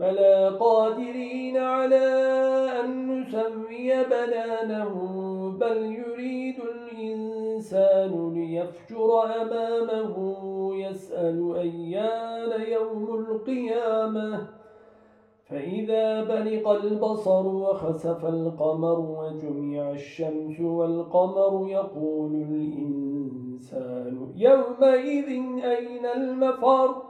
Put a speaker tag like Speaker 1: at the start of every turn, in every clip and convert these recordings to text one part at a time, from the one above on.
Speaker 1: فلا قادرين على أن نسوي بنانه بل يريد الإنسان ليفجر أمامه يسأل أيان يوم القيامة. فإذا بلق البصر وخسف القمر وجمع الشمس والقمر يقول الإنسان يومئذ أين المفر؟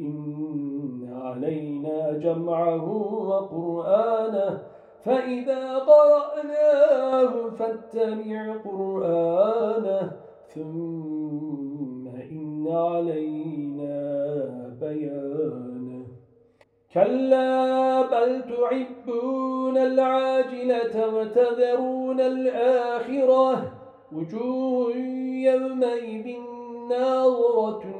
Speaker 1: إن علينا جمعه وقرآنه فإذا قرأناه فاتبع قرآنه ثم إن علينا بيانه. كلا بل تعبون العاجلة وتذرون الآخرة وجوه يومئذ ناظرة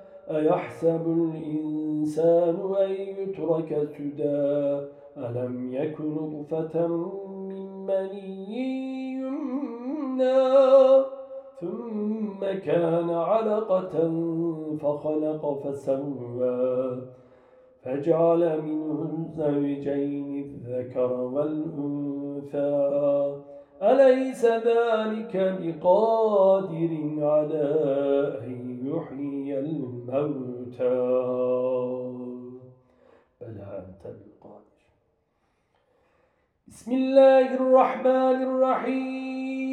Speaker 1: أيحسب الإنسان أن يترك سدى؟ ألم يكن نطفة من مني يمنى؟ ثم كان علقة فخلق فسوى. فجعل منه الزوجين الذكر والأنثى. أليس ذلك بقادر على أن يحيي الموتى؟ بلى أنت بالقادر بسم الله الرحمن الرحيم.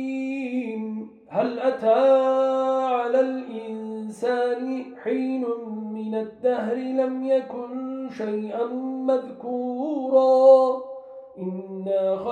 Speaker 1: هل أتى على الإنسان حين من الدهر لم يكن شيئا مذكورا؟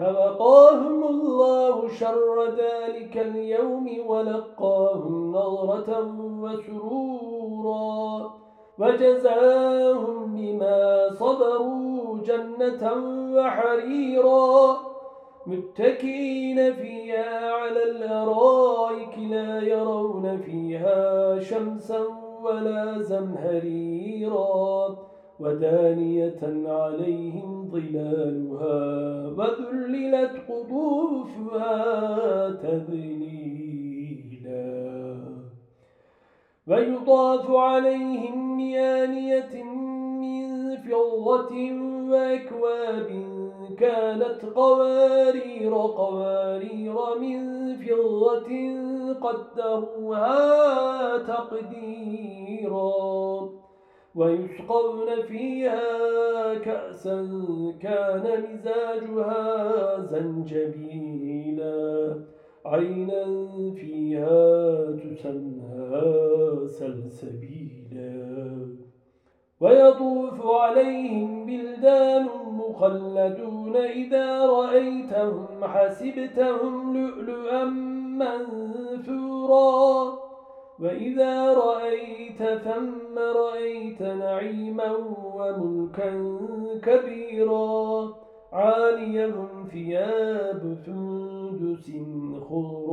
Speaker 1: فوقاهم الله شر ذلك اليوم ولقاهم نظرة وسرورا وجزاهم بما صبروا جنة وحريرا متكين فيها على الأرائك لا يرون فيها شمسا ولا زمهريرا ودانية عليهم ظلالها وذللت قطوفها تذليلا. ويطاف عليهم بآنية من فضة وأكواب كانت قوارير قوارير من فضة قدروها تقديرا. ويسقون فيها كأسا كان مزاجها زنجبيلا. عينا فيها تسمى سلسبيلا. ويطوف عليهم بلدان مخلدون. إذا رأيتهم حسبتهم لؤلؤا منثورا. وإذا رأيت ثم رأيت نعيما وملكا كبيرا عاليهم ثياب سندس خضر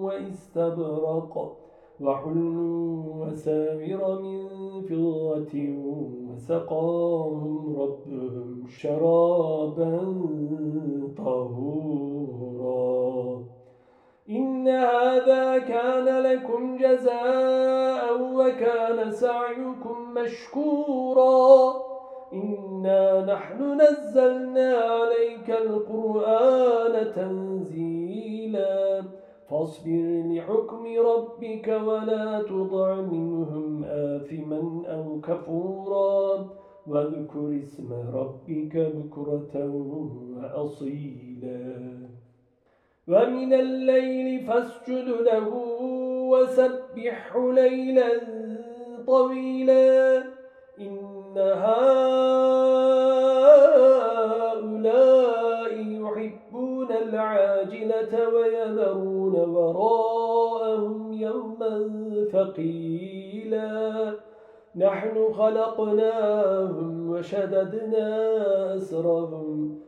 Speaker 1: واستبرق وحلوا وساور من فضة وسقاهم ربهم شرابا جزاء وكان سعيكم مشكورا. إنا نحن نزلنا عليك القرآن تنزيلا. فاصبر لحكم ربك ولا تضع منهم آثما أو كفورا. واذكر اسم ربك بكرة وأصيلا. ومن الليل فاسجد له وسبحه ليلا طويلا. إن هؤلاء يحبون العاجلة ويذرون وراءهم يوما ثقيلا. نحن خلقناهم وشددنا أسرهم.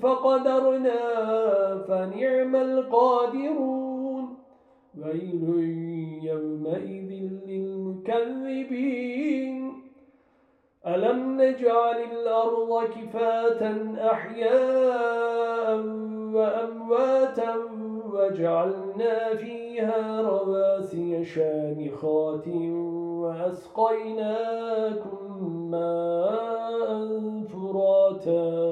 Speaker 1: فقدرنا فنعم القادرون. ويل يومئذ للمكذبين. ألم نجعل الأرض كفاة أحياء وأمواتا وجعلنا فيها رواسي شامخات وأسقيناكم ماء فراتا.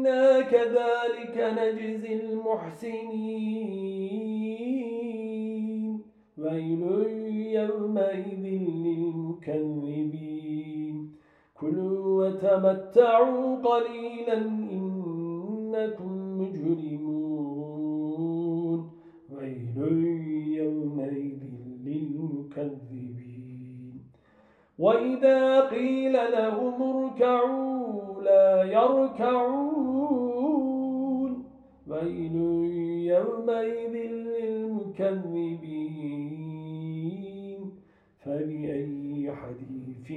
Speaker 1: إنا كذلك نجزي المحسنين. ويل يومئذ للمكذبين. كلوا وتمتعوا قليلا إنكم مجرمون. ويل يومئذ للمكذبين. وإذا قيل لهم اركعوا لا يركعون. ويل يومئذ للمكذبين. فبأي حديث